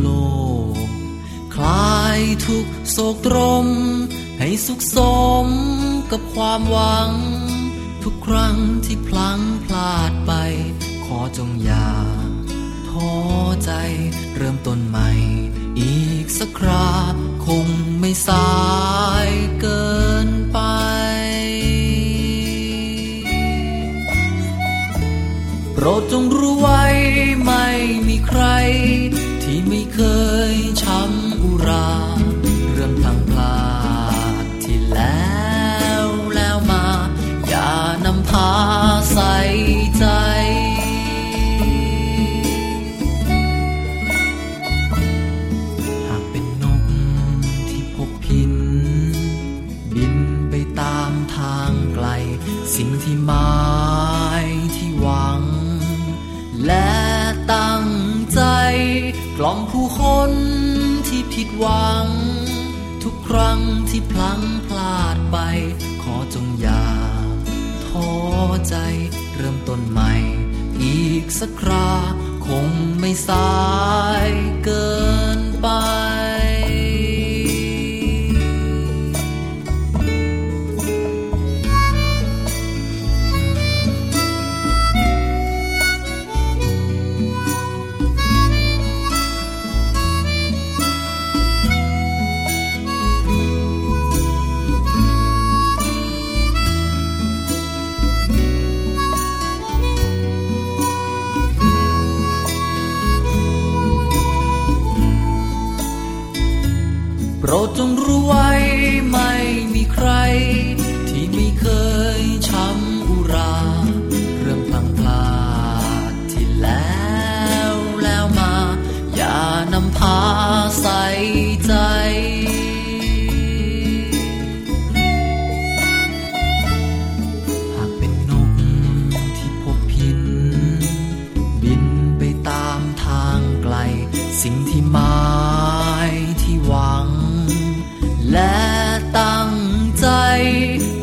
โลก คลายทุกโศกตรม ให้สุขสมกับความหวัง ทุกครั้งที่พลังพลาดไป ขอจงอย่าท้อใจเริ่มต้นใหม่ อีกสักคราคงไม่สายเกินไปโปรดจงรู้ สิ่งที่หมายที่หวัง และตั้งใจกล่อมผู้คนที่ผิดหวัง ทุกครั้งที่พลังพลาดไป ขอจงอย่าท้อใจเริ่มต้นใหม่ อีกสักคราคงไม่สายเกินไป ดจงรู้ไว้ไม่มีใคร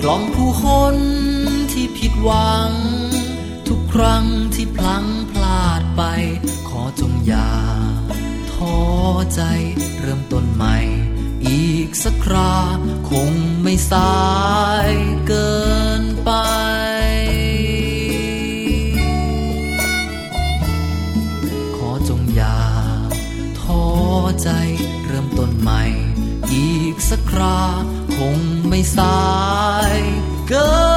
ล่อมผู้คนที่ผิดหวัง ทุกครั้งที่พลั้งพลาดไป ขอจงอย่าท้อใจเริ่มต้นใหม่ อีกสักคราคงไม่สายเกินไปขอจงอย่าท้อใจเริ่มต้นใหม่ อีกสักครา คงไม่สายเกิน